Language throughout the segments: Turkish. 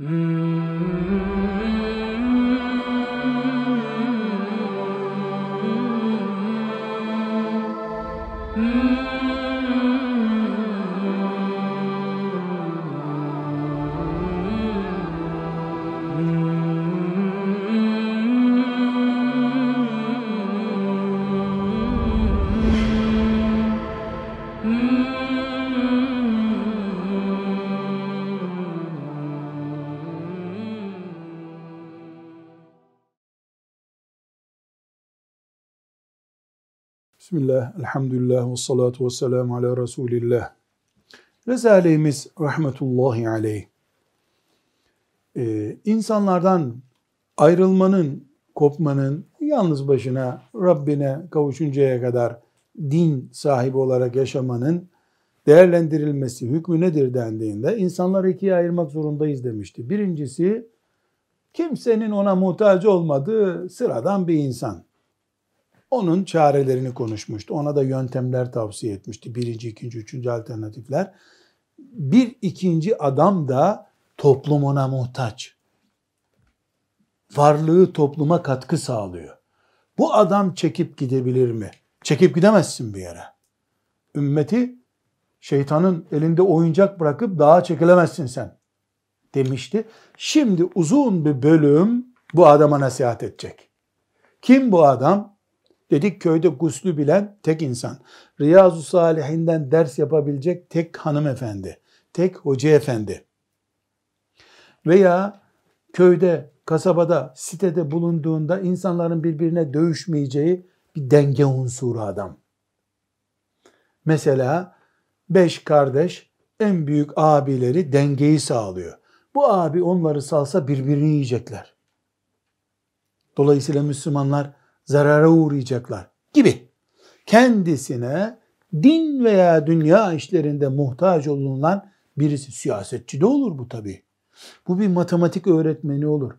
Mm-hmm. Bismillah, elhamdülillah ve salatu ve selamu ala Resulillah. Resulimiz rahmetullahi aleyh. Ee, insanlardan ayrılmanın, kopmanın, yalnız başına Rabbine kavuşuncaya kadar din sahibi olarak yaşamanın değerlendirilmesi hükmü nedir dendiğinde insanları ikiye ayırmak zorundayız demişti. Birincisi kimsenin ona muhtaç olmadığı sıradan bir insan. Onun çarelerini konuşmuştu. Ona da yöntemler tavsiye etmişti. Birinci, ikinci, üçüncü alternatifler. Bir ikinci adam da toplum ona muhtaç. Varlığı topluma katkı sağlıyor. Bu adam çekip gidebilir mi? Çekip gidemezsin bir yere. Ümmeti şeytanın elinde oyuncak bırakıp dağa çekilemezsin sen demişti. Şimdi uzun bir bölüm bu adama nasihat edecek. Kim bu adam? Dedik köyde guslü bilen tek insan. Riyazu Salihinden ders yapabilecek tek hanımefendi. Tek hoca efendi. Veya köyde, kasabada, sitede bulunduğunda insanların birbirine dövüşmeyeceği bir denge unsuru adam. Mesela beş kardeş en büyük abileri dengeyi sağlıyor. Bu abi onları salsa birbirini yiyecekler. Dolayısıyla Müslümanlar zarara uğrayacaklar gibi. Kendisine din veya dünya işlerinde muhtaç olunan birisi siyasetçi de olur bu tabi. Bu bir matematik öğretmeni olur.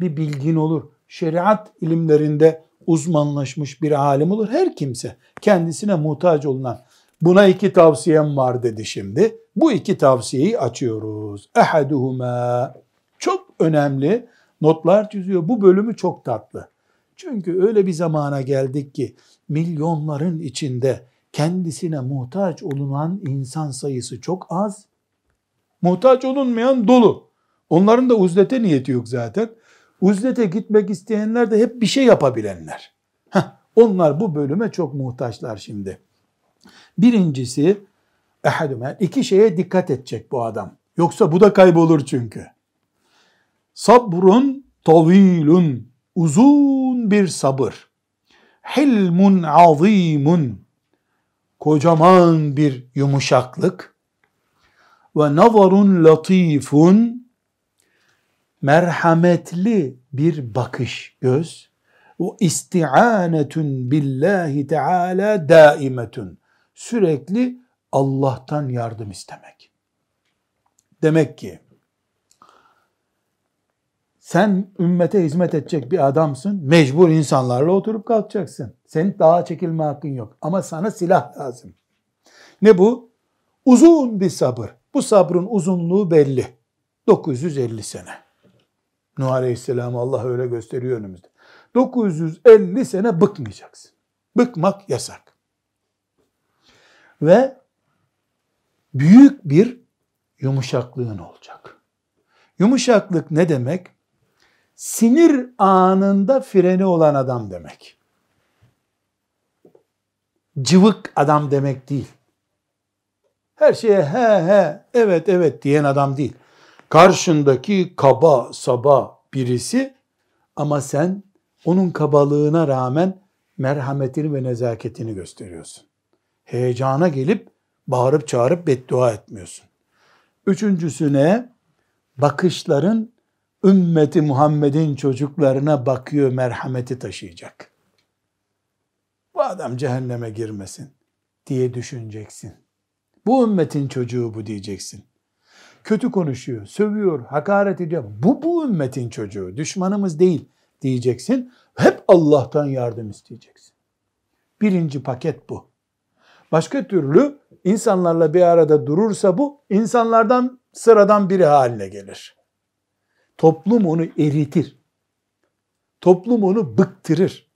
Bir bilgin olur. Şeriat ilimlerinde uzmanlaşmış bir alim olur. Her kimse kendisine muhtaç olunan. Buna iki tavsiyem var dedi şimdi. Bu iki tavsiyeyi açıyoruz. Ehaduhuma çok önemli notlar çiziyor. Bu bölümü çok tatlı. Çünkü öyle bir zamana geldik ki milyonların içinde kendisine muhtaç olunan insan sayısı çok az. Muhtaç olunmayan dolu. Onların da uzlete niyeti yok zaten. Uzlete gitmek isteyenler de hep bir şey yapabilenler. Heh, onlar bu bölüme çok muhtaçlar şimdi. Birincisi, iki şeye dikkat edecek bu adam. Yoksa bu da kaybolur çünkü. Sabrun tavilun uzun bir sabır. Hilmun azimun. Kocaman bir yumuşaklık. Ve nazarun latifun. Merhametli bir bakış göz. Ve isti'anetun billahi teala daimetun. Sürekli Allah'tan yardım istemek. Demek ki sen ümmete hizmet edecek bir adamsın. Mecbur insanlarla oturup kalkacaksın. Senin daha çekilme hakkın yok. Ama sana silah lazım. Ne bu? Uzun bir sabır. Bu sabrın uzunluğu belli. 950 sene. Nuh Aleyhisselam Allah öyle gösteriyor önümüzde. 950 sene bıkmayacaksın. Bıkmak yasak. Ve büyük bir yumuşaklığın olacak. Yumuşaklık ne demek? Sinir anında freni olan adam demek. Cıvık adam demek değil. Her şeye he he, evet evet diyen adam değil. Karşındaki kaba saba birisi ama sen onun kabalığına rağmen merhametini ve nezaketini gösteriyorsun. Heyecana gelip bağırıp çağırıp beddua etmiyorsun. Üçüncüsüne bakışların ümmeti Muhammed'in çocuklarına bakıyor merhameti taşıyacak. Bu adam cehenneme girmesin diye düşüneceksin. Bu ümmetin çocuğu bu diyeceksin. Kötü konuşuyor, sövüyor, hakaret ediyor. Bu bu ümmetin çocuğu, düşmanımız değil diyeceksin. Hep Allah'tan yardım isteyeceksin. Birinci paket bu. Başka türlü insanlarla bir arada durursa bu insanlardan sıradan biri haline gelir. Toplum onu eritir. Toplum onu bıktırır.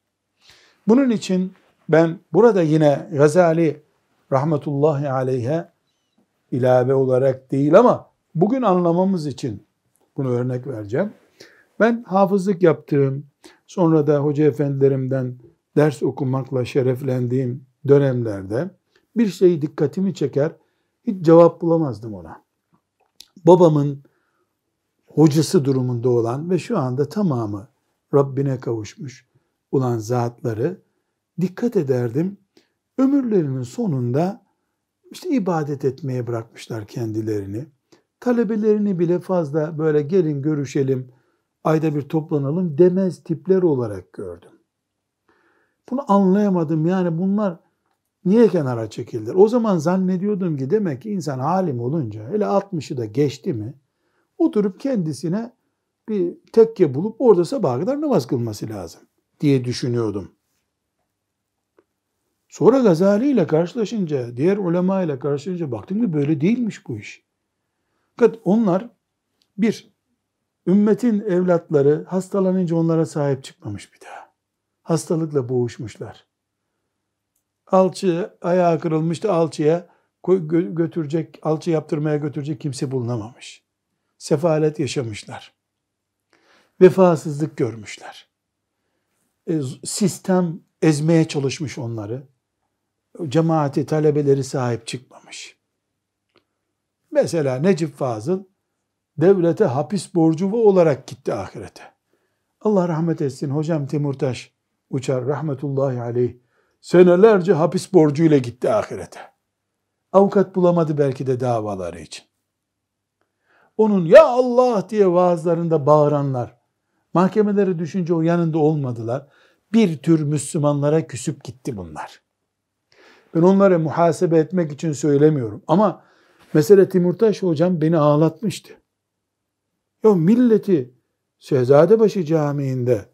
Bunun için ben burada yine Gazali rahmetullahi aleyhe ilave olarak değil ama bugün anlamamız için bunu örnek vereceğim. Ben hafızlık yaptığım, sonra da hoca efendilerimden ders okumakla şereflendiğim dönemlerde bir şey dikkatimi çeker, hiç cevap bulamazdım ona. Babamın hocası durumunda olan ve şu anda tamamı Rabbine kavuşmuş olan zatları dikkat ederdim. Ömürlerinin sonunda işte ibadet etmeye bırakmışlar kendilerini. Talebelerini bile fazla böyle gelin görüşelim, ayda bir toplanalım demez tipler olarak gördüm. Bunu anlayamadım. Yani bunlar niye kenara çekildiler? O zaman zannediyordum ki demek ki insan halim olunca, hele 60'ı da geçti mi, oturup kendisine bir tekke bulup orada sabaha kadar namaz kılması lazım diye düşünüyordum. Sonra Gazali ile karşılaşınca, diğer ulema ile karşılaşınca baktım ki böyle değilmiş bu iş. Fakat onlar bir, ümmetin evlatları hastalanınca onlara sahip çıkmamış bir daha. Hastalıkla boğuşmuşlar. Alçı ayağı kırılmıştı alçıya götürecek, alçı yaptırmaya götürecek kimse bulunamamış. Sefalet yaşamışlar. Vefasızlık görmüşler. E, sistem ezmeye çalışmış onları cemaati, talebeleri sahip çıkmamış. Mesela Necip Fazıl devlete hapis borcu olarak gitti ahirete. Allah rahmet etsin hocam Timurtaş uçar rahmetullahi aleyh senelerce hapis borcuyla gitti ahirete. Avukat bulamadı belki de davaları için. Onun ya Allah diye vaazlarında bağıranlar, mahkemeleri düşünce o yanında olmadılar. Bir tür Müslümanlara küsüp gitti bunlar. Ben onları muhasebe etmek için söylemiyorum. Ama mesele Timurtaş hocam beni ağlatmıştı. Ya milleti Şehzadebaşı Camii'nde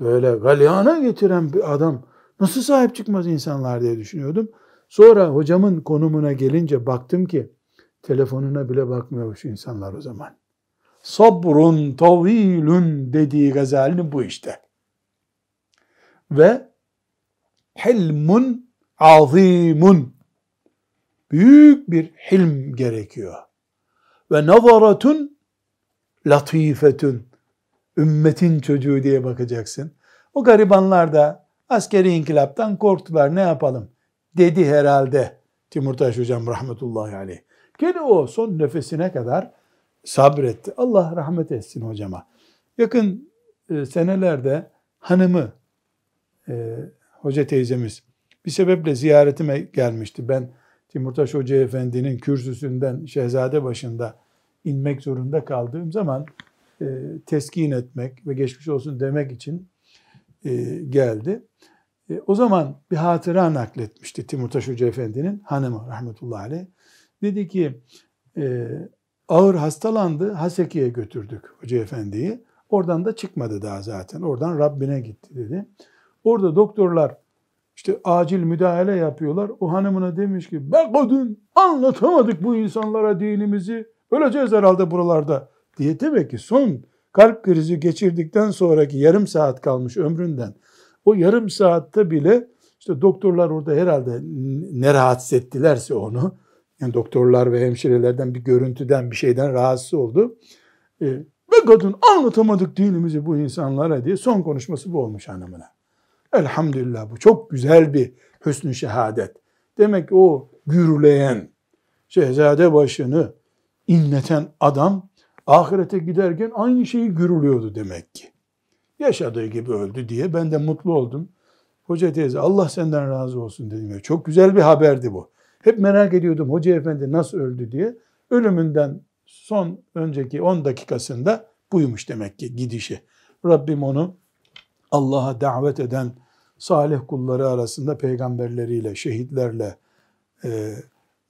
böyle galyana getiren bir adam nasıl sahip çıkmaz insanlar diye düşünüyordum. Sonra hocamın konumuna gelince baktım ki telefonuna bile bakmıyormuş insanlar o zaman. Sabrun tavilun dediği Gazali'nin bu işte. Ve hilmun azimun büyük bir hilm gerekiyor. Ve nazaratun latifetun ümmetin çocuğu diye bakacaksın. O garibanlar da askeri inkılaptan korktular ne yapalım dedi herhalde Timurtaş hocam rahmetullahi aleyh. Gene o son nefesine kadar sabretti. Allah rahmet etsin hocama. Yakın e, senelerde hanımı e, hoca teyzemiz bir sebeple ziyaretime gelmişti. Ben Timurtaş Hoca Efendi'nin kürsüsünden Şehzade başında inmek zorunda kaldığım zaman e, teskin etmek ve geçmiş olsun demek için e, geldi. E, o zaman bir hatıra nakletmişti Timurtaş Hoca Efendi'nin hanımı rahmetullahi aleyh. Dedi ki e, ağır hastalandı Haseki'ye götürdük Hoca Efendi'yi. Oradan da çıkmadı daha zaten. Oradan Rabbine gitti dedi. Orada doktorlar işte acil müdahale yapıyorlar. O hanımına demiş ki be kadın anlatamadık bu insanlara dinimizi. Öleceğiz herhalde buralarda diye demek ki son kalp krizi geçirdikten sonraki yarım saat kalmış ömründen. O yarım saatte bile işte doktorlar orada herhalde ne rahatsız ettilerse onu yani doktorlar ve hemşirelerden bir görüntüden bir şeyden rahatsız oldu. E, be kadın anlatamadık dinimizi bu insanlara diye son konuşması bu olmuş hanımına. Elhamdülillah bu çok güzel bir hüsnü şehadet. Demek ki o gürleyen, şehzade başını inleten adam ahirete giderken aynı şeyi gürülüyordu demek ki. Yaşadığı gibi öldü diye ben de mutlu oldum. Hoca teyze Allah senden razı olsun dedim. Çok güzel bir haberdi bu. Hep merak ediyordum hoca efendi nasıl öldü diye. Ölümünden son önceki 10 dakikasında buymuş demek ki gidişi. Rabbim onu Allah'a davet eden salih kulları arasında peygamberleriyle, şehitlerle, e,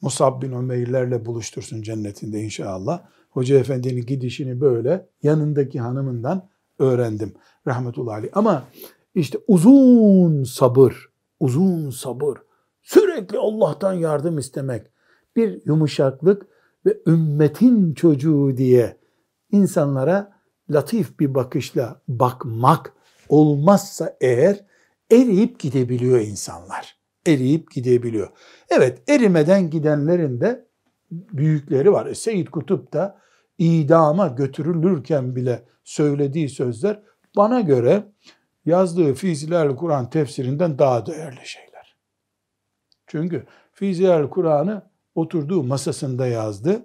Musab bin Umeyr'lerle buluştursun cennetinde inşallah. Hoca Efendi'nin gidişini böyle yanındaki hanımından öğrendim rahmetullahi aleyh. Ama işte uzun sabır, uzun sabır, sürekli Allah'tan yardım istemek, bir yumuşaklık ve ümmetin çocuğu diye insanlara latif bir bakışla bakmak olmazsa eğer eriyip gidebiliyor insanlar. Eriyip gidebiliyor. Evet erimeden gidenlerin de büyükleri var. E, Seyyid Kutup da idama götürülürken bile söylediği sözler bana göre yazdığı Fizilal Kur'an tefsirinden daha değerli şeyler. Çünkü Fizilal Kur'an'ı oturduğu masasında yazdı.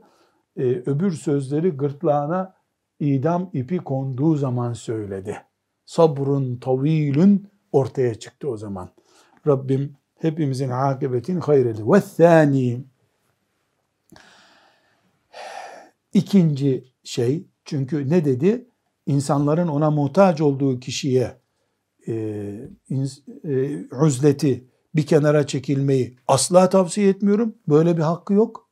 Ee, öbür sözleri gırtlağına idam ipi konduğu zaman söyledi. Sabrun tavilün ortaya çıktı o zaman. Rabbim hepimizin akıbetin hayredi. Ve thani ikinci şey çünkü ne dedi? İnsanların ona muhtaç olduğu kişiye e, e, üzleti bir kenara çekilmeyi asla tavsiye etmiyorum. Böyle bir hakkı yok.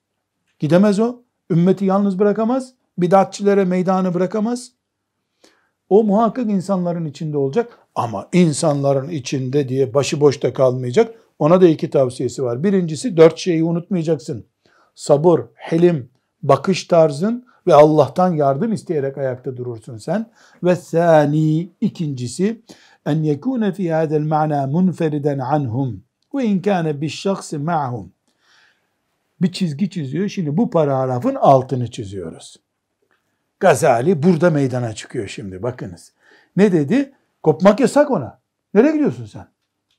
Gidemez o. Ümmeti yalnız bırakamaz. Bidatçilere meydanı bırakamaz. O muhakkak insanların içinde olacak ama insanların içinde diye başıboş da kalmayacak. Ona da iki tavsiyesi var. Birincisi dört şeyi unutmayacaksın. Sabır, helim, bakış tarzın ve Allah'tan yardım isteyerek ayakta durursun sen. Ve sani ikincisi en yekune fi hadel ma'na munferiden anhum ve in kana bir şahsi ma'hum. Bir çizgi çiziyor. Şimdi bu paragrafın altını çiziyoruz. Gazali burada meydana çıkıyor şimdi bakınız. Ne dedi? Kopmak yasak ona. Nereye gidiyorsun sen?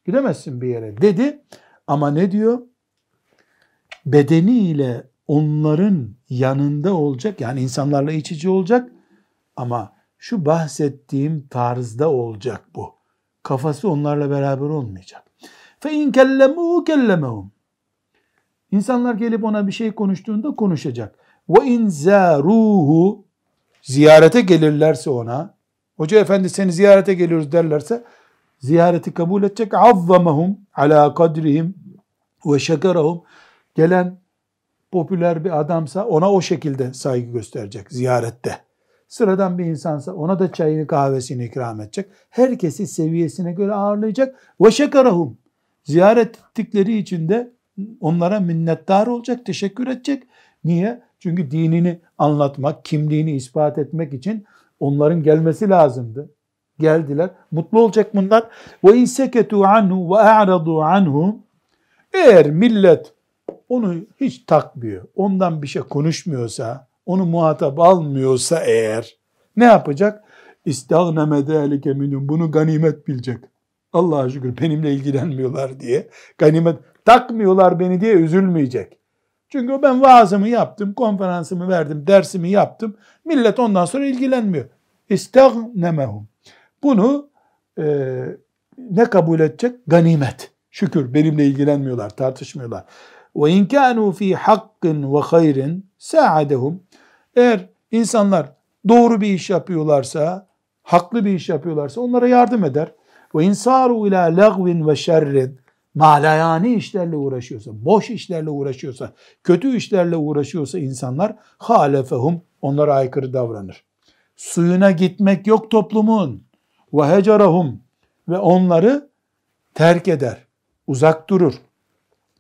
Gidemezsin bir yere dedi. Ama ne diyor? Bedeniyle onların yanında olacak. Yani insanlarla iç içe olacak. Ama şu bahsettiğim tarzda olacak bu. Kafası onlarla beraber olmayacak. İn kellemû kellemehum. İnsanlar gelip ona bir şey konuştuğunda konuşacak. İn zâruhu ziyarete gelirlerse ona, hoca efendi seni ziyarete geliyoruz derlerse, ziyareti kabul edecek. Ala kadrihim ve şekerahum. Gelen popüler bir adamsa ona o şekilde saygı gösterecek ziyarette. Sıradan bir insansa ona da çayını kahvesini ikram edecek. Herkesi seviyesine göre ağırlayacak. Ve şekerahum. Ziyaret ettikleri için de onlara minnettar olacak, teşekkür edecek. Niye? Çünkü dinini anlatmak, kimliğini ispat etmek için onların gelmesi lazımdı. Geldiler. Mutlu olacak bunlar. Ve inseketu anhu ve a'radu anhu. Eğer millet onu hiç takmıyor, ondan bir şey konuşmuyorsa, onu muhatap almıyorsa eğer ne yapacak? İstagneme zâlike minhum. Bunu ganimet bilecek. Allah'a şükür benimle ilgilenmiyorlar diye. Ganimet takmıyorlar beni diye üzülmeyecek. Çünkü ben vaazımı yaptım, konferansımı verdim, dersimi yaptım. Millet ondan sonra ilgilenmiyor. İstagnemehum. Bunu e, ne kabul edecek? Ganimet. Şükür benimle ilgilenmiyorlar, tartışmıyorlar. Ve in kanu fi hakkın ve hayrin sa'adehum. Eğer insanlar doğru bir iş yapıyorlarsa, haklı bir iş yapıyorlarsa onlara yardım eder. Ve insaru ila lagvin ve şerrin malayani işlerle uğraşıyorsa, boş işlerle uğraşıyorsa, kötü işlerle uğraşıyorsa insanlar halefehum onlara aykırı davranır. Suyuna gitmek yok toplumun. Ve hecerahum ve onları terk eder, uzak durur.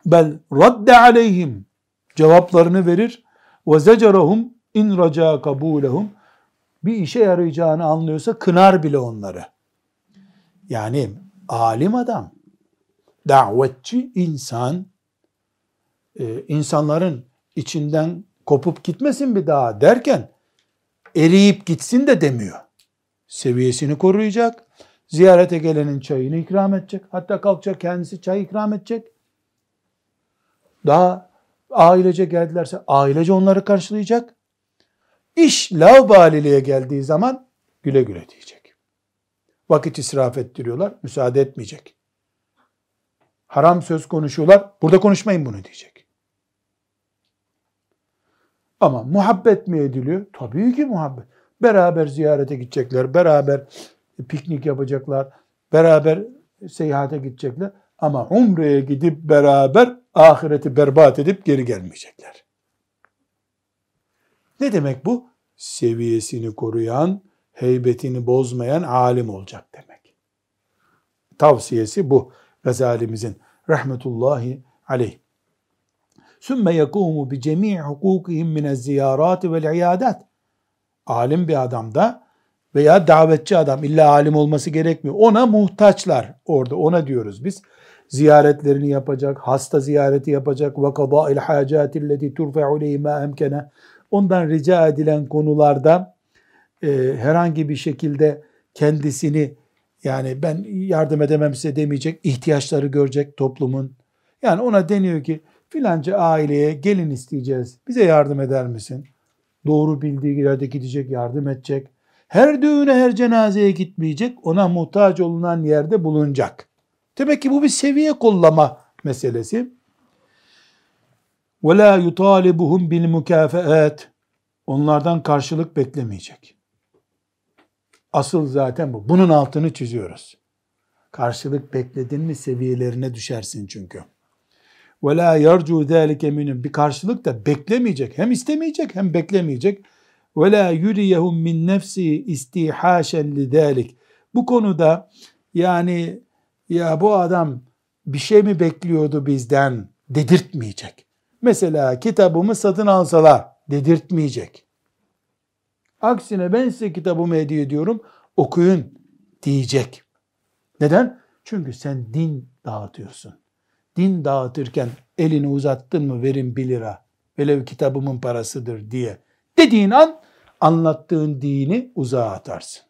Bel radde aleyhim cevaplarını verir. Ve zecerahum in raca kabulehum bir işe yarayacağını anlıyorsa kınar bile onları. Yani alim adam, davetçi insan e, insanların içinden kopup gitmesin bir daha derken eriyip gitsin de demiyor. Seviyesini koruyacak. Ziyarete gelenin çayını ikram edecek. Hatta kalkacak kendisi çay ikram edecek. Daha ailece geldilerse ailece onları karşılayacak. İş lavbaliliğe geldiği zaman güle güle diyecek. Vakit israf ettiriyorlar, müsaade etmeyecek haram söz konuşuyorlar. Burada konuşmayın bunu diyecek. Ama muhabbet mi ediliyor? Tabii ki muhabbet. Beraber ziyarete gidecekler, beraber piknik yapacaklar, beraber seyahate gidecekler. Ama umreye gidip beraber ahireti berbat edip geri gelmeyecekler. Ne demek bu? Seviyesini koruyan, heybetini bozmayan alim olacak demek. Tavsiyesi bu. Gazalimizin rahmetullahi aleyh. Sümme yekumu bi cemii hukukihim mine ziyarati vel iadat. Alim bir adam da veya davetçi adam illa alim olması gerekmiyor. Ona muhtaçlar orada ona diyoruz biz. Ziyaretlerini yapacak, hasta ziyareti yapacak ve kadâil hâcâtilleti turfe'u leyhîmâ emkene. Ondan rica edilen konularda e, herhangi bir şekilde kendisini yani ben yardım edemem size demeyecek, ihtiyaçları görecek toplumun. Yani ona deniyor ki filanca aileye gelin isteyeceğiz, bize yardım eder misin? Doğru bildiği yerde gidecek, yardım edecek. Her düğüne, her cenazeye gitmeyecek, ona muhtaç olunan yerde bulunacak. Demek ki bu bir seviye kollama meselesi. وَلَا يُطَالِبُهُمْ بِالْمُكَافَآتِ Onlardan karşılık beklemeyecek. Asıl zaten bu. Bunun altını çiziyoruz. Karşılık bekledin mi seviyelerine düşersin çünkü. وَلَا يَرْجُوا ذَٰلِكَ مِنْهُمْ Bir karşılık da beklemeyecek. Hem istemeyecek hem beklemeyecek. وَلَا يُرِيَهُمْ مِنْ نَفْسِهِ اِسْتِحَاشًا لِذَٰلِكَ Bu konuda yani ya bu adam bir şey mi bekliyordu bizden dedirtmeyecek. Mesela kitabımı satın alsalar dedirtmeyecek. Aksine ben size kitabımı hediye ediyorum okuyun diyecek. Neden? Çünkü sen din dağıtıyorsun. Din dağıtırken elini uzattın mı verin bir lira. Velev kitabımın parasıdır diye. Dediğin an anlattığın dini uzağa atarsın.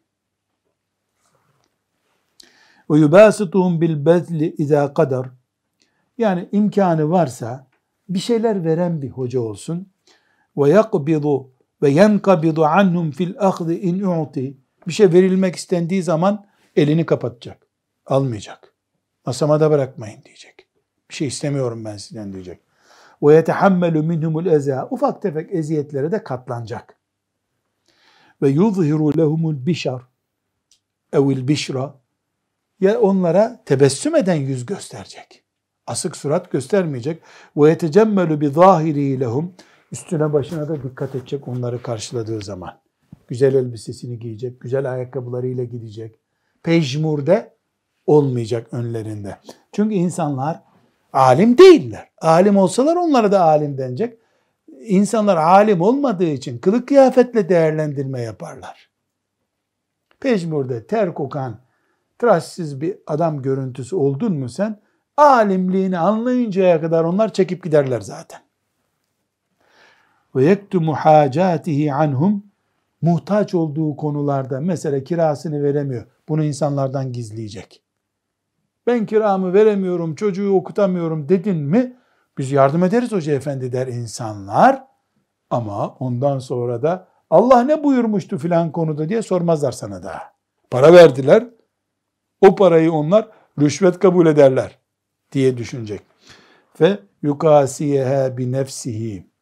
Ve yubasituhum bil bezli izâ kadar. Yani imkanı varsa bir şeyler veren bir hoca olsun. Ve yakbidu ve yenkabidu anhum fil ahdi in u'ti. Bir şey verilmek istendiği zaman elini kapatacak. Almayacak. Masama da bırakmayın diyecek. Bir şey istemiyorum ben sizden diyecek. Ve yetehammelu minhumul eza. Ufak tefek eziyetlere de katlanacak. Ve yuzhiru lehumul bişar evil bişra ya onlara tebessüm eden yüz gösterecek. Asık surat göstermeyecek. Ve yetecemmelu bi zahiri lehum üstüne başına da dikkat edecek onları karşıladığı zaman. Güzel elbisesini giyecek, güzel ayakkabılarıyla gidecek. Pejmurde olmayacak önlerinde. Çünkü insanlar alim değiller. Alim olsalar onlara da alim denecek. İnsanlar alim olmadığı için kılık kıyafetle değerlendirme yaparlar. Pejmurde ter kokan, tıraşsız bir adam görüntüsü oldun mu sen? Alimliğini anlayıncaya kadar onlar çekip giderler zaten. Ve yektumu hacatihi anhum muhtaç olduğu konularda mesela kirasını veremiyor. Bunu insanlardan gizleyecek. Ben kiramı veremiyorum, çocuğu okutamıyorum dedin mi? Biz yardım ederiz hoca efendi der insanlar. Ama ondan sonra da Allah ne buyurmuştu filan konuda diye sormazlar sana da. Para verdiler. O parayı onlar rüşvet kabul ederler diye düşünecek. Ve yukasiyeha bi nefsihi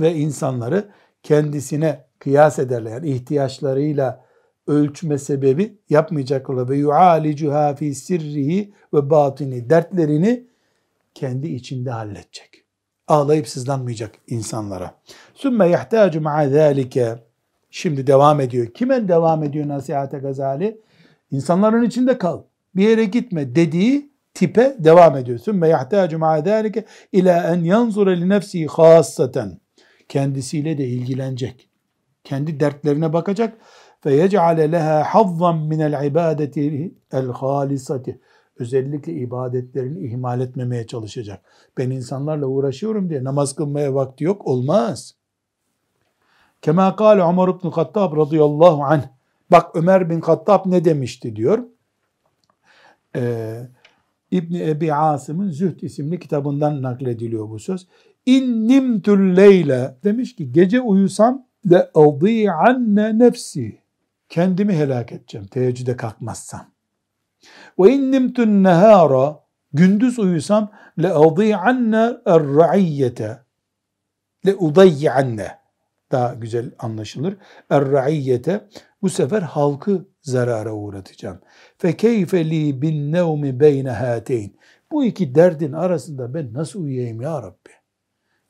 ve insanları kendisine kıyas ederler. Yani ihtiyaçlarıyla ölçme sebebi yapmayacaklar. Ve yualicuha fi sirrihi ve batini. Dertlerini kendi içinde halledecek. Ağlayıp sızlanmayacak insanlara. Sümme yahtacu ma'a zâlike. Şimdi devam ediyor. Kime devam ediyor nasihate gazali? İnsanların içinde kal. Bir yere gitme dediği tipe devam ediyor. Sümme yahtacu ma'a zâlike ila en yanzura li nefsihi khassaten. Kendisiyle de ilgilenecek kendi dertlerine bakacak hazzan min el ibadeti el halisati özellikle ibadetlerini ihmal etmemeye çalışacak. Ben insanlarla uğraşıyorum diye namaz kılmaya vakti yok olmaz. Kema kâle Ömer ibn Kattab radıyallahu anh. Bak Ömer bin Kattab ne demişti diyor. Ee, İbni Ebi Asım'ın Zühd isimli kitabından naklediliyor bu söz. İnnimtül leyle demiş ki gece uyusam le anne nefsi kendimi helak edeceğim teheccüde kalkmazsam. Ve innimtun nehara gündüz uyusam le anne er-ra'iyyete le anne daha güzel anlaşılır. Er-ra'iyyete bu sefer halkı zarara uğratacağım. Fe keyfe li bin nevmi beyne hateyn. Bu iki derdin arasında ben nasıl uyuyayım ya Rabbi?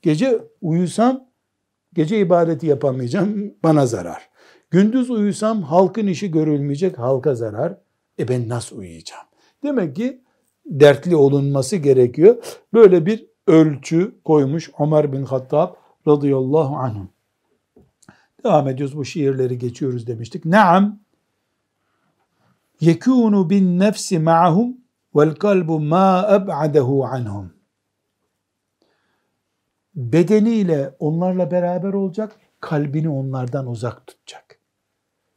Gece uyusam Gece ibadeti yapamayacağım, bana zarar. Gündüz uyusam halkın işi görülmeyecek, halka zarar. E ben nasıl uyuyacağım? Demek ki dertli olunması gerekiyor. Böyle bir ölçü koymuş Ömer bin Hattab radıyallahu anh. Devam ediyoruz bu şiirleri geçiyoruz demiştik. Naam yekunu bin nefsi ma'hum vel kalbu ma eb'adehu anhum. Bedeniyle onlarla beraber olacak, kalbini onlardan uzak tutacak.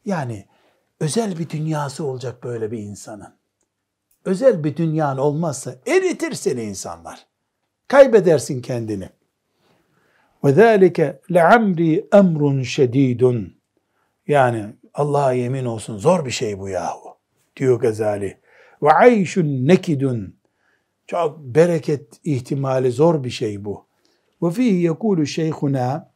Yani özel bir dünyası olacak böyle bir insanın. Özel bir dünyan olmazsa eritir seni insanlar. Kaybedersin kendini. Zâlike le'amri emrun şedîdun. Yani Allah'a yemin olsun zor bir şey bu yahu diyor Gazali. Ayşun nekidun. Çok bereket ihtimali zor bir şey bu. Ve fihi yekulu şeyhuna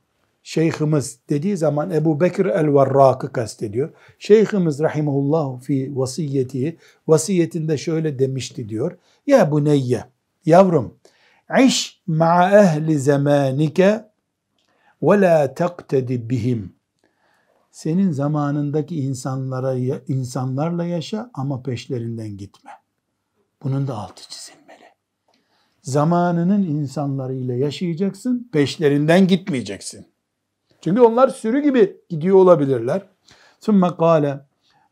Şeyhimiz dediği zaman Ebu Bekir el-Varrak'ı kastediyor. Şeyhimiz rahimahullah fi vasiyeti vasiyetinde şöyle demişti diyor. Ya buneyye yavrum iş ma'a ehli zamanike ve la taktedi bihim. Senin zamanındaki insanlara insanlarla yaşa ama peşlerinden gitme. Bunun da altı çizilmeli Zamanının insanlarıyla yaşayacaksın, peşlerinden gitmeyeceksin. Çünkü onlar sürü gibi gidiyor olabilirler. ثُمَّ قَالَ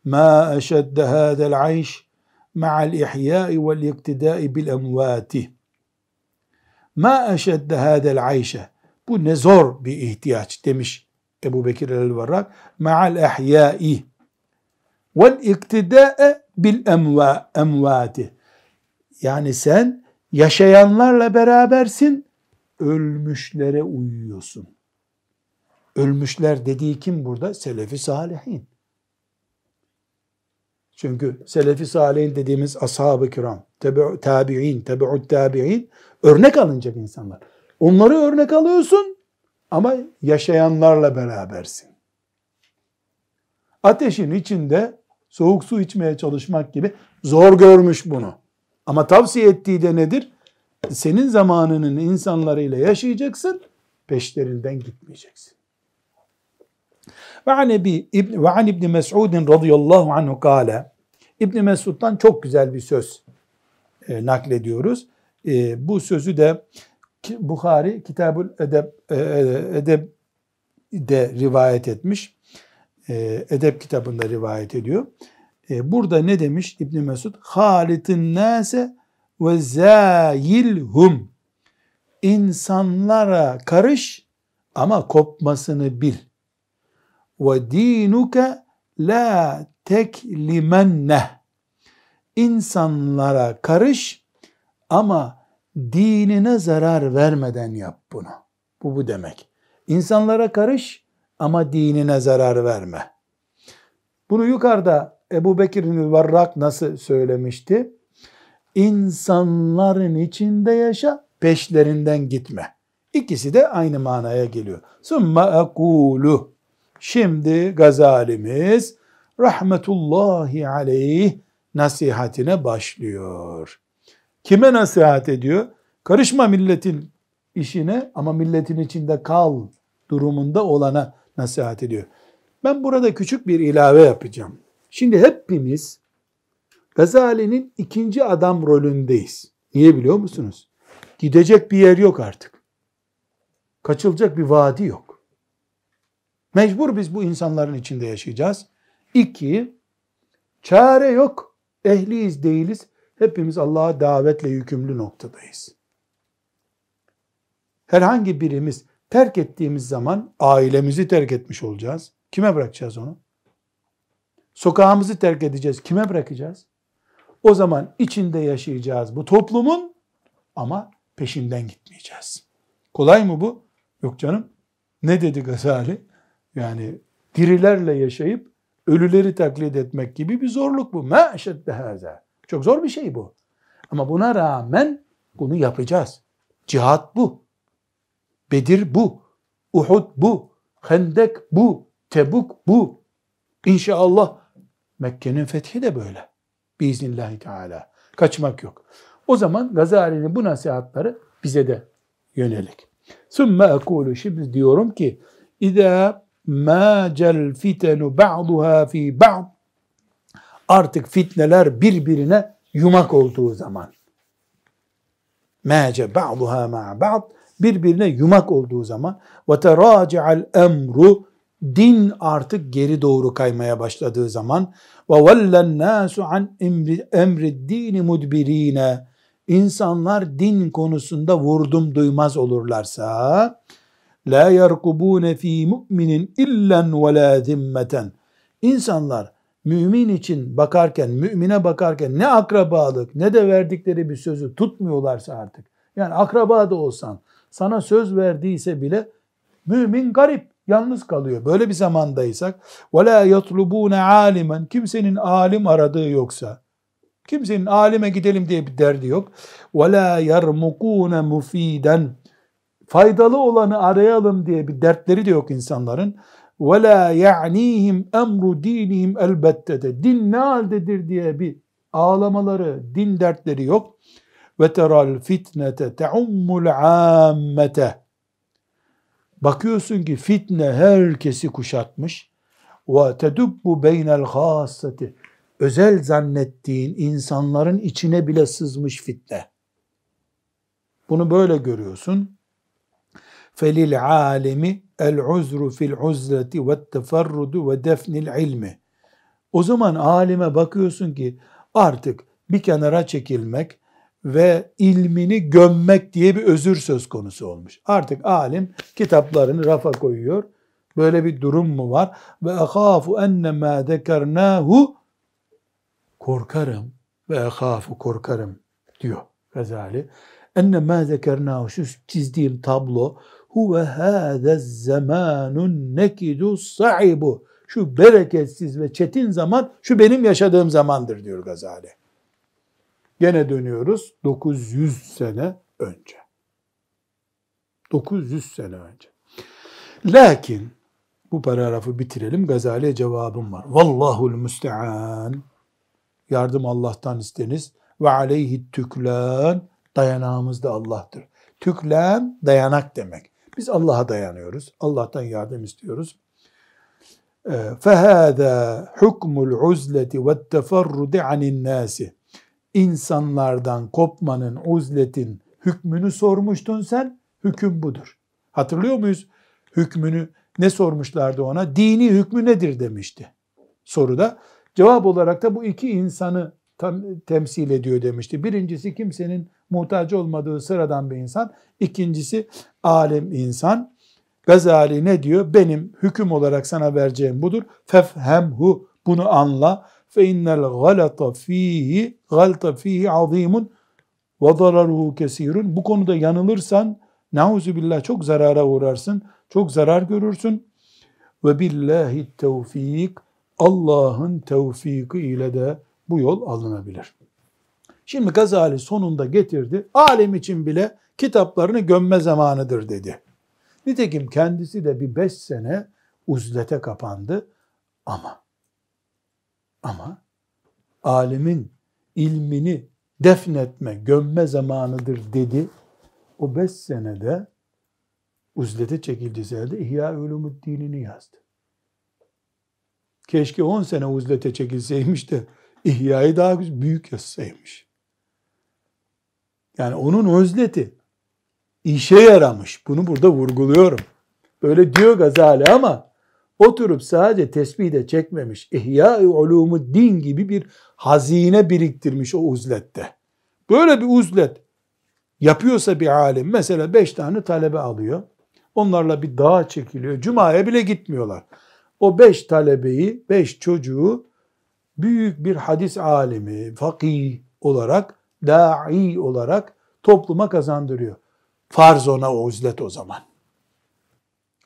مَا أَشَدَّ هَذَا الْعَيْشِ مَعَ الْإِحْيَاءِ وَالْاِقْتِدَاءِ بِالْاَمْوَاتِ مَا أَشَدَّ هَذَا الْعَيْشَ Bu ne zor bir ihtiyaç demiş Ebu Bekir el-Varrak. مَعَ الْاَحْيَاءِ وَالْاِقْتِدَاءِ بِالْاَمْوَاتِ Yani sen yaşayanlarla berabersin, ölmüşlere uyuyorsun. Ölmüşler dediği kim burada? Selefi salihin. Çünkü selefi salihin dediğimiz ashab-ı kiram, tabi'in, tebe'ut tabi'in örnek alınacak insanlar. Onları örnek alıyorsun ama yaşayanlarla berabersin. Ateşin içinde soğuk su içmeye çalışmak gibi zor görmüş bunu. Ama tavsiye ettiği de nedir? Senin zamanının insanlarıyla yaşayacaksın, peşlerinden gitmeyeceksin. Ve an Ebi ve an İbn Mes'ud radıyallahu anhu kâle İbn Mesud'dan çok güzel bir söz e, naklediyoruz. E, bu sözü de Bukhari Kitabul Edeb e, Edeb de rivayet etmiş. E, edeb kitabında rivayet ediyor. E, burada ne demiş İbn Mesud? Halitin nase ve zayilhum. İnsanlara karış ama kopmasını bil ve dinuke la teklimenne insanlara karış ama dinine zarar vermeden yap bunu. Bu bu demek. İnsanlara karış ama dinine zarar verme. Bunu yukarıda Ebu Bekir'in Varrak nasıl söylemişti? İnsanların içinde yaşa, peşlerinden gitme. İkisi de aynı manaya geliyor. Summa ekulu Şimdi Gazalimiz rahmetullahi aleyh nasihatine başlıyor. Kime nasihat ediyor? Karışma milletin işine ama milletin içinde kal durumunda olana nasihat ediyor. Ben burada küçük bir ilave yapacağım. Şimdi hepimiz Gazali'nin ikinci adam rolündeyiz. Niye biliyor musunuz? Gidecek bir yer yok artık. Kaçılacak bir vadi yok. Mecbur biz bu insanların içinde yaşayacağız. İki, çare yok. Ehliyiz değiliz. Hepimiz Allah'a davetle yükümlü noktadayız. Herhangi birimiz terk ettiğimiz zaman ailemizi terk etmiş olacağız. Kime bırakacağız onu? Sokağımızı terk edeceğiz. Kime bırakacağız? O zaman içinde yaşayacağız bu toplumun ama peşinden gitmeyeceğiz. Kolay mı bu? Yok canım. Ne dedi Gazali? Yani dirilerle yaşayıp ölüleri taklit etmek gibi bir zorluk bu. Ma haza. Çok zor bir şey bu. Ama buna rağmen bunu yapacağız. Cihat bu. Bedir bu. Uhud bu. Hendek bu. Tebuk bu. İnşallah Mekke'nin fethi de böyle. Biiznillahü Teala. Kaçmak yok. O zaman Gazali'nin bu nasihatları bize de yönelik. Sümme ekulu şimdi diyorum ki İza mâcel fitenu ba'duha fi ba'd artık fitneler birbirine yumak olduğu zaman mâce ba'duha ma ba'd birbirine yumak olduğu zaman ve terâci'al emru din artık geri doğru kaymaya başladığı zaman ve vellen nasu an emri, emri dini mudbirine insanlar din konusunda vurdum duymaz olurlarsa la yerkubune fi mu'minin illen ve la zimmeten insanlar mümin için bakarken, mümine bakarken ne akrabalık ne de verdikleri bir sözü tutmuyorlarsa artık. Yani akraba da olsan sana söz verdiyse bile mümin garip, yalnız kalıyor. Böyle bir zamandaysak وَلَا يَطْلُبُونَ alimen Kimsenin alim aradığı yoksa, kimsenin alime gidelim diye bir derdi yok. وَلَا يَرْمُقُونَ مُف۪يدًا Faydalı olanı arayalım diye bir dertleri de yok insanların. وَلَا يَعْنِيهِمْ emru dinihim elbette de. Din ne haldedir diye bir ağlamaları, din dertleri yok. Ve teral fitnete teummul ammete. Bakıyorsun ki fitne herkesi kuşatmış. Ve tedubbu beynel hassati. Özel zannettiğin insanların içine bile sızmış fitne. Bunu böyle görüyorsun. Felil alemi el uzru fil uzleti ve teferrudu ve defnil ilmi. O zaman alime bakıyorsun ki artık bir kenara çekilmek ve ilmini gömmek diye bir özür söz konusu olmuş. Artık alim kitaplarını rafa koyuyor. Böyle bir durum mu var? Ve ahafu enne ma zekernahu korkarım ve ahafu korkarım diyor Gazali. Enne ma zekernahu şu çizdiğim tablo huve hâzez zamanun nekidu sa'ibu. Şu bereketsiz ve çetin zaman şu benim yaşadığım zamandır diyor Gazali. Gene dönüyoruz 900 sene önce. 900 sene önce. Lakin bu paragrafı bitirelim. Gazali'ye cevabım var. Vallahul müstean. Yardım Allah'tan isteniz. Ve aleyhi tüklan. Dayanağımız da Allah'tır. Tüklan dayanak demek. Biz Allah'a dayanıyoruz. Allah'tan yardım istiyoruz. فَهَذَا حُكْمُ الْعُزْلَةِ وَالتَّفَرُّدِ عَنِ النَّاسِ insanlardan kopmanın, uzletin hükmünü sormuştun sen, hüküm budur. Hatırlıyor muyuz? Hükmünü ne sormuşlardı ona? Dini hükmü nedir demişti soruda. Cevap olarak da bu iki insanı tam, temsil ediyor demişti. Birincisi kimsenin muhtaç olmadığı sıradan bir insan. İkincisi alim insan. Gazali ne diyor? Benim hüküm olarak sana vereceğim budur. Fefhemhu. Bunu anla galata fihi galta fihi azimun ve zararuhu kesirun. Bu konuda yanılırsan nauzu billah çok zarara uğrarsın. Çok zarar görürsün. Ve billahi tevfik Allah'ın tevfiki ile de bu yol alınabilir. Şimdi Gazali sonunda getirdi. Alem için bile kitaplarını gömme zamanıdır dedi. Nitekim kendisi de bir beş sene uzlete kapandı ama ama alimin ilmini defnetme, gömme zamanıdır dedi. O beş senede uzlete çekildiği senede İhya Ulumuddin'ini yazdı. Keşke on sene uzlete çekilseymiş de İhya'yı daha büyük yazsaymış. Yani onun özleti işe yaramış. Bunu burada vurguluyorum. Öyle diyor Gazali ama oturup sadece tesbih de çekmemiş. İhya-i ulumu din gibi bir hazine biriktirmiş o uzlette. Böyle bir uzlet yapıyorsa bir alim mesela beş tane talebe alıyor. Onlarla bir dağa çekiliyor. Cuma'ya bile gitmiyorlar. O beş talebeyi, beş çocuğu büyük bir hadis alimi, fakih olarak, da'i olarak topluma kazandırıyor. Farz ona o uzlet o zaman.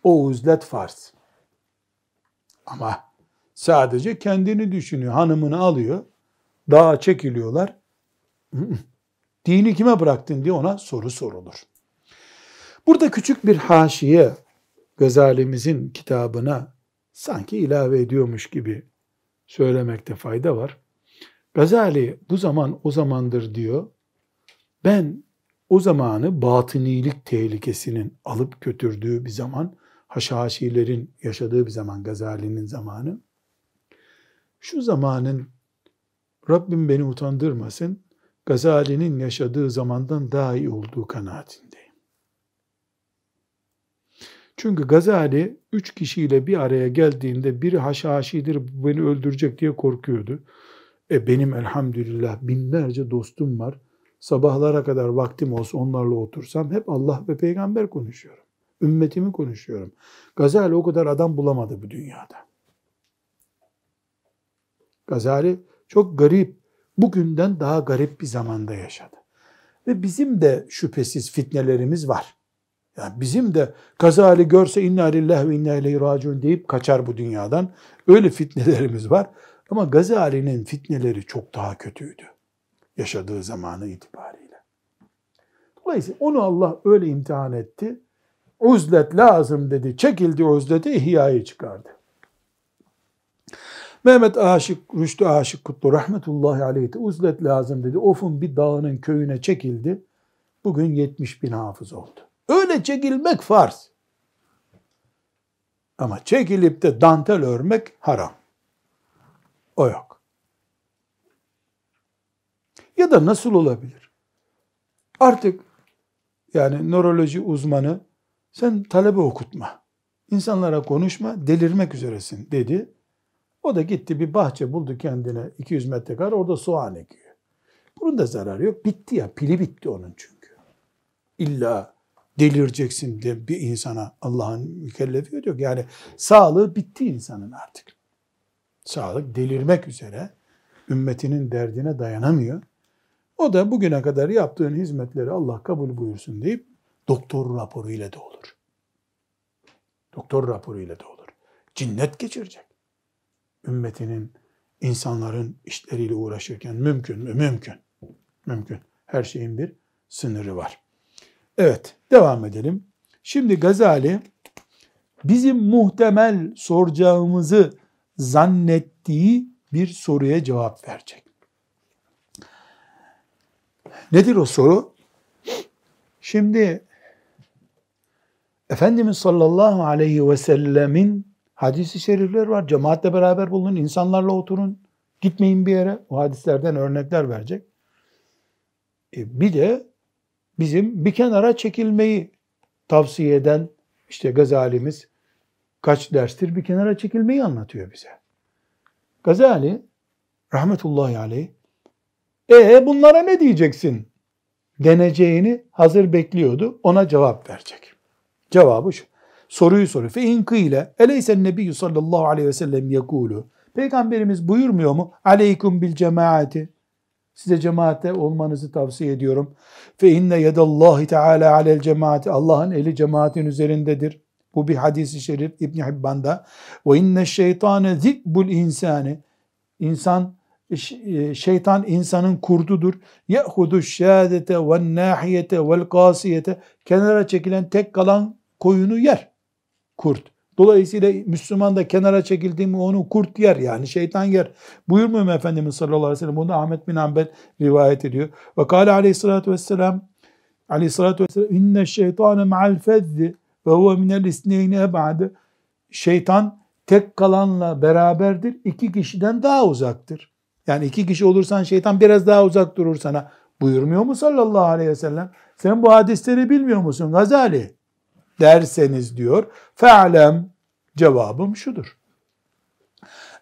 O uzlet farz. Ama sadece kendini düşünüyor. Hanımını alıyor. Dağa çekiliyorlar. Dini kime bıraktın diye ona soru sorulur. Burada küçük bir haşiye Gazali'mizin kitabına sanki ilave ediyormuş gibi söylemekte fayda var. Gazali bu zaman o zamandır diyor. Ben o zamanı batınilik tehlikesinin alıp götürdüğü bir zaman, haşhaşilerin yaşadığı bir zaman, Gazali'nin zamanı. Şu zamanın Rabbim beni utandırmasın, Gazali'nin yaşadığı zamandan daha iyi olduğu kanaatindeyim. Çünkü Gazali üç kişiyle bir araya geldiğinde biri haşhaşidir beni öldürecek diye korkuyordu. E benim elhamdülillah binlerce dostum var. Sabahlara kadar vaktim olsa onlarla otursam hep Allah ve peygamber konuşuyorum. Ümmetimi konuşuyorum. Gazali o kadar adam bulamadı bu dünyada. Gazali çok garip, bugünden daha garip bir zamanda yaşadı. Ve bizim de şüphesiz fitnelerimiz var. Yani bizim de Gazali görse inna lillahi ve inna ileyhi raciun deyip kaçar bu dünyadan. Öyle fitnelerimiz var. Ama Gazali'nin fitneleri çok daha kötüydü. Yaşadığı zamanı itibariyle. Dolayısıyla onu Allah öyle imtihan etti. Uzlet lazım dedi. Çekildi uzleti ihyayı çıkardı. Mehmet Aşık, Rüştü Aşık Kutlu rahmetullahi aleyhi de uzlet lazım dedi. Of'un bir dağının köyüne çekildi. Bugün 70 bin hafız oldu. Öyle çekilmek farz. Ama çekilip de dantel örmek haram. O yok. Ya da nasıl olabilir? Artık yani nöroloji uzmanı sen talebe okutma. İnsanlara konuşma, delirmek üzeresin dedi. O da gitti bir bahçe buldu kendine 200 metrekare orada soğan ekiyor. Bunun da zararı yok. Bitti ya. Pili bitti onun çünkü. İlla delireceksin de bir insana Allah'ın mükellefi yok. Yani sağlığı bitti insanın artık. Sağlık delirmek üzere. Ümmetinin derdine dayanamıyor. O da bugüne kadar yaptığın hizmetleri Allah kabul buyursun deyip doktor raporu ile de olur. Doktor raporu ile de olur. Cinnet geçirecek ümmetinin, insanların işleriyle uğraşırken mümkün mü? Mümkün. Mümkün. Her şeyin bir sınırı var. Evet, devam edelim. Şimdi Gazali bizim muhtemel soracağımızı zannettiği bir soruya cevap verecek. Nedir o soru? Şimdi Efendimiz sallallahu aleyhi ve sellemin Hadisi şerifler var. Cemaatle beraber bulunun, insanlarla oturun. Gitmeyin bir yere. O hadislerden örnekler verecek. E bir de bizim bir kenara çekilmeyi tavsiye eden işte Gazali'miz kaç derstir bir kenara çekilmeyi anlatıyor bize. Gazali rahmetullahi aleyh e bunlara ne diyeceksin deneceğini hazır bekliyordu. Ona cevap verecek. Cevabı şu soruyu soruyor. Fe in kıyle eleysen nebiyyü sallallahu aleyhi ve sellem yekulu. Peygamberimiz buyurmuyor mu? Aleykum bil cemaati. Size cemaatte olmanızı tavsiye ediyorum. Fe inne yedallahi teala alel cemaati. Allah'ın eli cemaatin üzerindedir. Bu bir hadisi şerif İbn Hibban'da. Ve inne şeytane zikbul insani. İnsan şeytan insanın kurdudur. Yehudu şehadete ve nahiyete vel kasiyete. Kenara çekilen tek kalan koyunu yer kurt. Dolayısıyla Müslüman da kenara çekildi mi onu kurt yer yani şeytan yer. Buyurmuyor mu Efendimiz sallallahu aleyhi ve sellem? Bunu Ahmet bin Hanbel rivayet ediyor. Ve kâle aleyhissalatü vesselam aleyhissalatü vesselam inne şeytane ma'al fezzi ve huve minel isneyni eb'ade şeytan tek kalanla beraberdir. iki kişiden daha uzaktır. Yani iki kişi olursan şeytan biraz daha uzak durur sana. Buyurmuyor mu sallallahu aleyhi ve sellem? Sen bu hadisleri bilmiyor musun Gazali? derseniz diyor. Fe'lem cevabım şudur.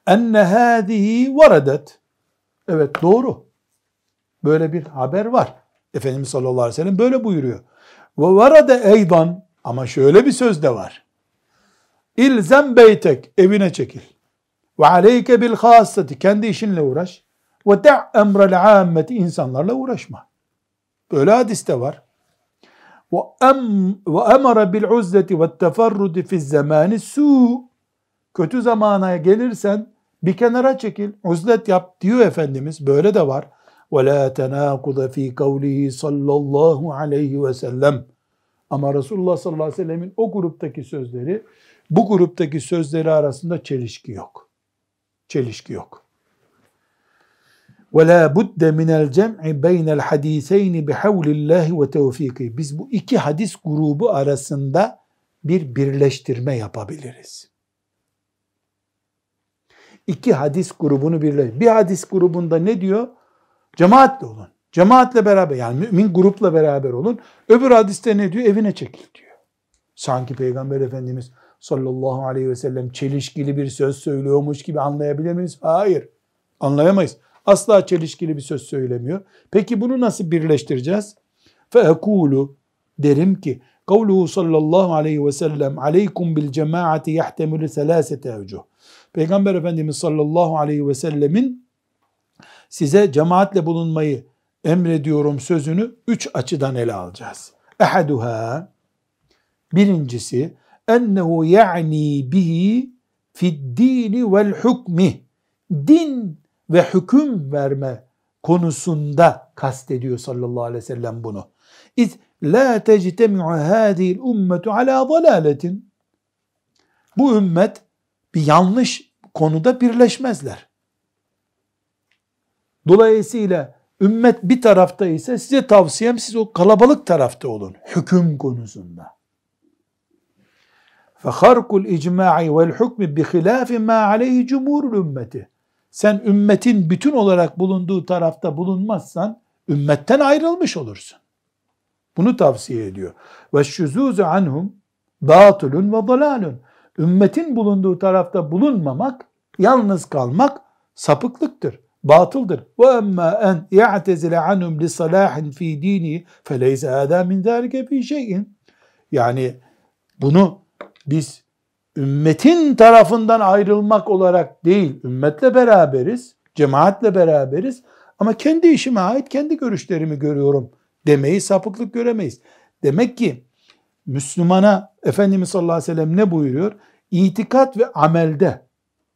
Enne hâzihi varadet. Evet doğru. Böyle bir haber var. Efendimiz sallallahu aleyhi ve sellem böyle buyuruyor. Ve varade eydan ama şöyle bir söz de var. İlzem beytek evine çekil. Ve aleyke bil hassati kendi işinle uğraş. Ve de' emrel ammeti insanlarla uğraşma. Böyle hadiste var ve emara bil uzzeti ve teferrudi fi zamani su kötü zamana gelirsen bir kenara çekil, uzlet yap diyor Efendimiz. Böyle de var. La tenakuda fi kavlihi sallallahu aleyhi ve sellem. Ama Resulullah sallallahu aleyhi ve sellemin o gruptaki sözleri bu gruptaki sözleri arasında çelişki yok. Çelişki yok. La budde minel cem'i beynel hadiseyni bihavlillahi ve tevfiki. Biz bu iki hadis grubu arasında bir birleştirme yapabiliriz. İki hadis grubunu birleş. Bir hadis grubunda ne diyor? Cemaatle olun. Cemaatle beraber yani mümin grupla beraber olun. Öbür hadiste ne diyor? Evine çekil diyor. Sanki Peygamber Efendimiz sallallahu aleyhi ve sellem çelişkili bir söz söylüyormuş gibi anlayabilir miyiz? Hayır. Anlayamayız. Asla çelişkili bir söz söylemiyor. Peki bunu nasıl birleştireceğiz? فَاَكُولُ Derim ki kavluhu sallallahu aleyhi ve sellem aleykum bil cemaati yahtemilu selasete evcuh. Peygamber Efendimiz sallallahu aleyhi ve sellemin size cemaatle bulunmayı emrediyorum sözünü üç açıdan ele alacağız. Ehaduha birincisi ennehu ya'ni bihi fid dini vel hukmi din ve hüküm verme konusunda kastediyor sallallahu aleyhi ve sellem bunu. İz la tectemi'u hâzihil ummetu ala dalaletin. Bu ümmet bir yanlış konuda birleşmezler. Dolayısıyla ümmet bir tarafta ise size tavsiyem siz o kalabalık tarafta olun hüküm konusunda. Fe harkul icma'i vel hukmi bi hilafi ma aleyhi cumhurul ümmeti. Sen ümmetin bütün olarak bulunduğu tarafta bulunmazsan ümmetten ayrılmış olursun. Bunu tavsiye ediyor. Ve şuzuzu anhum batulun ve dalalun. Ümmetin bulunduğu tarafta bulunmamak, yalnız kalmak sapıklıktır, batıldır. Ve emmâ en ya'tezile anhum li salahin fi dini feleyse hâdâ min zâlike fi şeyin. Yani bunu biz ümmetin tarafından ayrılmak olarak değil, ümmetle beraberiz, cemaatle beraberiz ama kendi işime ait kendi görüşlerimi görüyorum demeyi sapıklık göremeyiz. Demek ki Müslümana Efendimiz sallallahu aleyhi ve sellem ne buyuruyor? İtikat ve amelde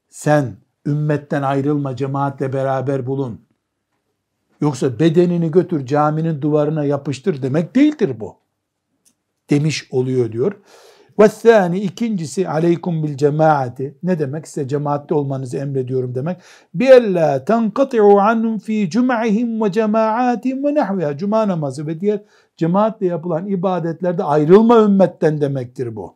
sen ümmetten ayrılma, cemaatle beraber bulun. Yoksa bedenini götür caminin duvarına yapıştır demek değildir bu. Demiş oluyor diyor. Ve thani ikincisi aleykum bil cemaati. Ne demek? Size cemaatte olmanızı emrediyorum demek. Bi ella tenqati'u anhum fi cum'ihim ve cemaatihim ve nahviha. Cuma namazı ve diğer cemaatle yapılan ibadetlerde ayrılma ümmetten demektir bu.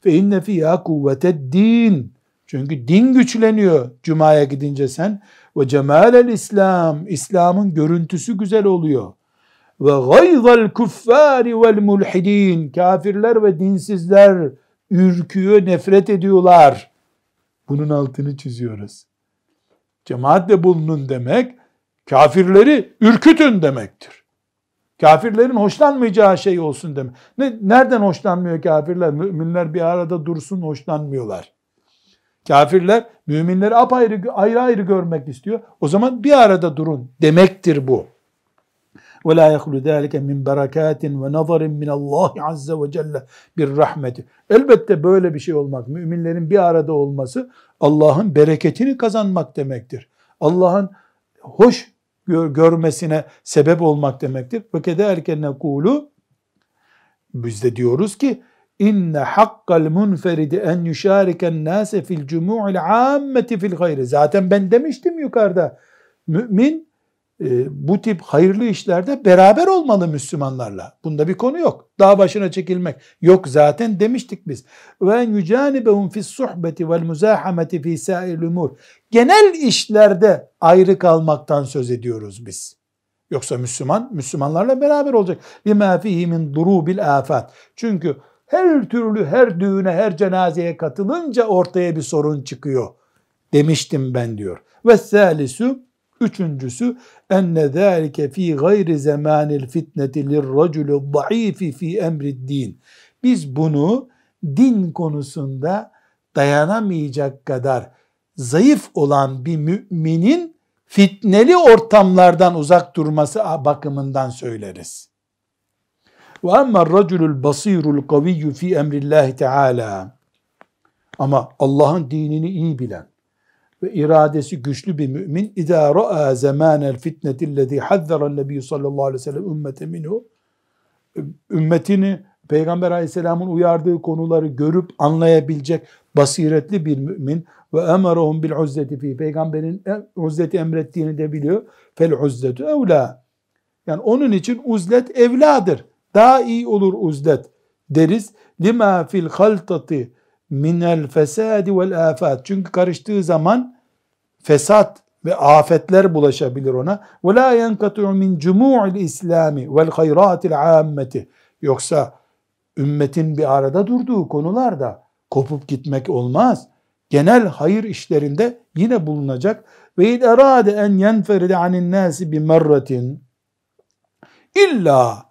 Fe inne fiyâ kuvveted din. Çünkü din güçleniyor Cuma'ya gidince sen. Ve cemalel İslam. İslam'ın görüntüsü güzel oluyor ve gayzal kuffari vel mulhidin kafirler ve dinsizler ürküyor, nefret ediyorlar. Bunun altını çiziyoruz. Cemaatle bulunun demek kafirleri ürkütün demektir. Kafirlerin hoşlanmayacağı şey olsun demek. Ne, nereden hoşlanmıyor kafirler? Müminler bir arada dursun hoşlanmıyorlar. Kafirler müminleri apayrı ayrı ayrı görmek istiyor. O zaman bir arada durun demektir bu. Ve la yahlu zalike min berekatin ve nazarin min Allah azze ve celle bir rahmeti. Elbette böyle bir şey olmak, müminlerin bir arada olması Allah'ın bereketini kazanmak demektir. Allah'ın hoş görmesine sebep olmak demektir. Ve kederken nekulu biz de diyoruz ki inne hakkal munferidi en yuşariken nase fil cumu'il ammeti fil hayri. Zaten ben demiştim yukarıda. Mümin bu tip hayırlı işlerde beraber olmalı Müslümanlarla. Bunda bir konu yok. Dağ başına çekilmek yok zaten demiştik biz. Ve en yucanibehum fis suhbeti vel muzahameti fi sair umur. Genel işlerde ayrı kalmaktan söz ediyoruz biz. Yoksa Müslüman Müslümanlarla beraber olacak. Lima fihi min durubil afat. Çünkü her türlü her düğüne, her cenazeye katılınca ortaya bir sorun çıkıyor demiştim ben diyor. Ve salisu Üçüncüsü enne zâlike fî gayri zamanil fitneti lirraculi zayıfi fî emri din. Biz bunu din konusunda dayanamayacak kadar zayıf olan bir müminin fitneli ortamlardan uzak durması bakımından söyleriz. Ve amma raculul basirul kaviyyu fi emrillahi teala. Ama Allah'ın dinini iyi bilen, ve iradesi güçlü bir mümin اِذَا رَأَى زَمَانَ الْفِتْنَةِ الَّذ۪ي حَذَّرَ النَّبِيُّ sallallahu aleyhi ve sellem ümmete minhu ümmetini Peygamber aleyhisselamın uyardığı konuları görüp anlayabilecek basiretli bir mümin ve emarahum bil uzzeti fi peygamberin uzzeti emrettiğini de biliyor. Fel uzzetu evla. Yani onun için uzlet evladır. Daha iyi olur uzlet deriz. Lima fil haltati minel fesadi vel afat. Çünkü karıştığı zaman fesat ve afetler bulaşabilir ona. Yenkatu min cumu'il İslami vel hayratil ammeti. Yoksa ümmetin bir arada durduğu konularda kopup gitmek olmaz. Genel hayır işlerinde yine bulunacak. Ve erade en yenferide anin nasi bi merratin illa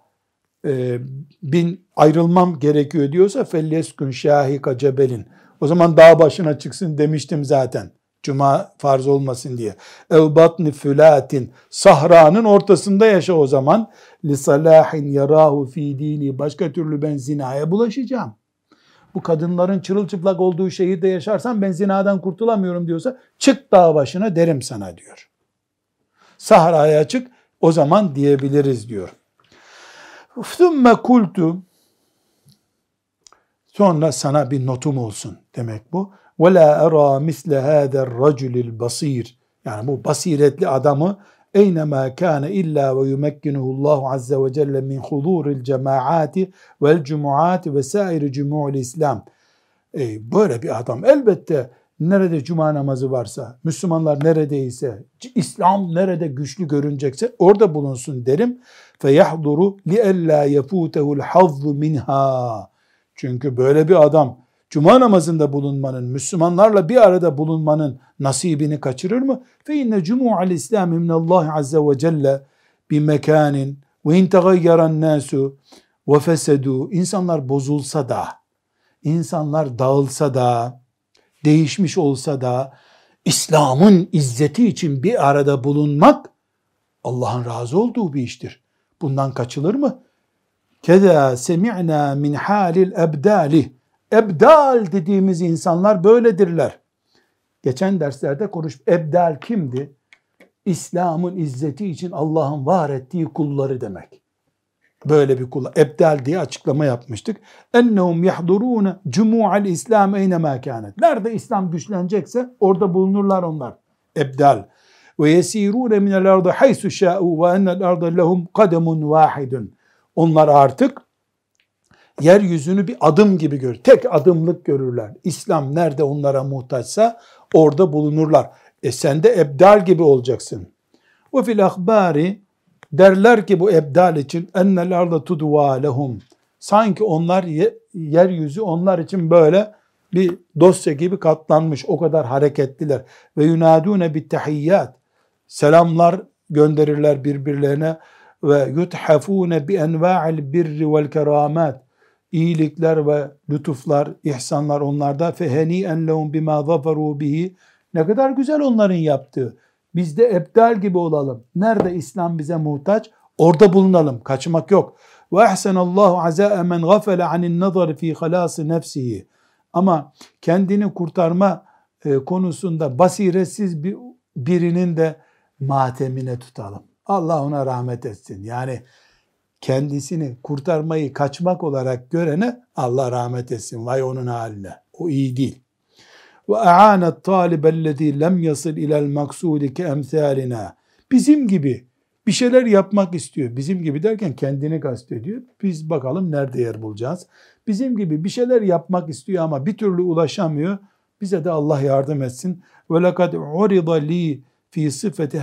e, bin ayrılmam gerekiyor diyorsa felleskün şahika cebelin. O zaman dağ başına çıksın demiştim zaten. Cuma farz olmasın diye. Ev batni fülatin sahranın ortasında yaşa o zaman. Li salahin yarahu fi dini. Başka türlü ben zinaya bulaşacağım. Bu kadınların çırılçıplak olduğu şehirde yaşarsan ben zinadan kurtulamıyorum diyorsa çık dağ başına derim sana diyor. Sahraya çık o zaman diyebiliriz diyor. Thumme kultu sonra sana bir notum olsun demek bu. Ve la era misle hâder raculil basir. Yani bu basiretli adamı eynema kâne illa ve yumekkinuhu Allahu azze ve celle min huzuril cemaati vel cumuati ve sairi cumu'l İslam. E, böyle bir adam elbette nerede cuma namazı varsa, Müslümanlar neredeyse, İslam nerede güçlü görünecekse orada bulunsun derim. فَيَحْضُرُ لِأَلَّا يَفُوتَهُ الْحَظُّ minha. Çünkü böyle bir adam cuma namazında bulunmanın, Müslümanlarla bir arada bulunmanın nasibini kaçırır mı? Fe inne cumu'al İslami minallahi azze ve celle bir mekanin ve in tegayyaran nasu ve fesedu insanlar bozulsa da insanlar dağılsa da değişmiş olsa da İslam'ın izzeti için bir arada bulunmak Allah'ın razı olduğu bir iştir. Bundan kaçılır mı? Keda semi'na min halil ebdali Ebdal dediğimiz insanlar böyledirler. Geçen derslerde konuş. Ebdal kimdi? İslam'ın izzeti için Allah'ın var ettiği kulları demek. Böyle bir kula ebdal diye açıklama yapmıştık. Ennehum yahdurun cumu'al İslam eynemâ kânet. Nerede İslam güçlenecekse orada bulunurlar onlar. Ebdal. Ve yesirûne minel ardı haysu şâ'û ve ennel ardı lehum kademun vâhidun. Onlar artık yeryüzünü bir adım gibi görür. Tek adımlık görürler. İslam nerede onlara muhtaçsa orada bulunurlar. E sen de ebdal gibi olacaksın. Ve fil ahbari derler ki bu ebdal için ennel arda tudva lehum. Sanki onlar yeryüzü onlar için böyle bir dosya gibi katlanmış. O kadar hareketliler. Ve yunadune bit tahiyyat. Selamlar gönderirler birbirlerine ve yuthafune bi enva'il birri vel keramat iyilikler ve lütuflar, ihsanlar onlarda feheni en lehum bima zaferu bihi ne kadar güzel onların yaptığı. Biz de ebdal gibi olalım. Nerede İslam bize muhtaç? Orada bulunalım. Kaçmak yok. Ve ahsenallahu azâe men gafele anin nazar fi halası nefsihi. Ama kendini kurtarma e, konusunda basiretsiz bir birinin de matemine tutalım. Allah ona rahmet etsin. Yani kendisini kurtarmayı kaçmak olarak görene Allah rahmet etsin. Vay onun haline. O iyi değil. Ve a'anet talibellezî lem yasıl ilel maksudi ke emsalina. Bizim gibi bir şeyler yapmak istiyor. Bizim gibi derken kendini kastediyor. Biz bakalım nerede yer bulacağız. Bizim gibi bir şeyler yapmak istiyor ama bir türlü ulaşamıyor. Bize de Allah yardım etsin. Ve lekad urida li fi sıfeti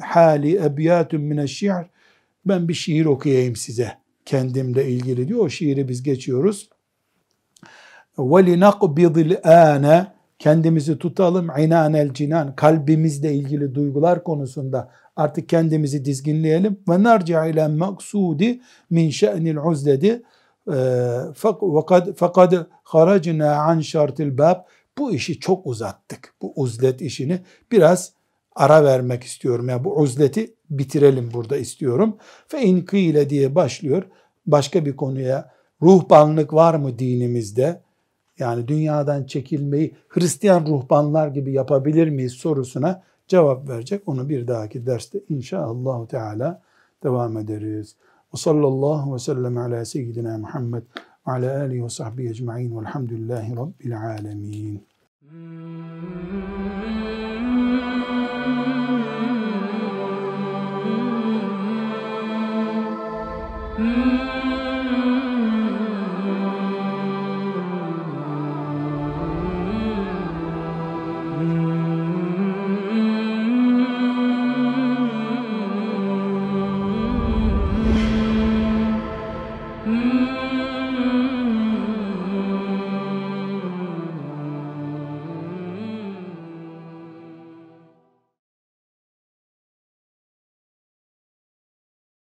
hali ebyatun mineşşi'r ben bir şiir okuyayım size kendimle ilgili diyor. O şiiri biz geçiyoruz. وَلِنَقْبِضِ الْآنَ Kendimizi tutalım inanel cinan kalbimizle ilgili duygular konusunda artık kendimizi dizginleyelim ve narca ile maksudi min şe'nil uzledi fakat fakat haracna an şartil bab bu işi çok uzattık. Bu uzlet işini biraz ara vermek istiyorum. Yani bu uzleti bitirelim burada istiyorum. Fe in kıyle diye başlıyor. Başka bir konuya ruhbanlık var mı dinimizde? Yani dünyadan çekilmeyi Hristiyan ruhbanlar gibi yapabilir miyiz sorusuna cevap verecek. Onu bir dahaki derste inşallah Teala devam ederiz. Ve sallallahu ve sellem ala seyyidina Muhammed ve ala alihi ve sahbihi ecma'in velhamdülillahi rabbil alemin. Mm.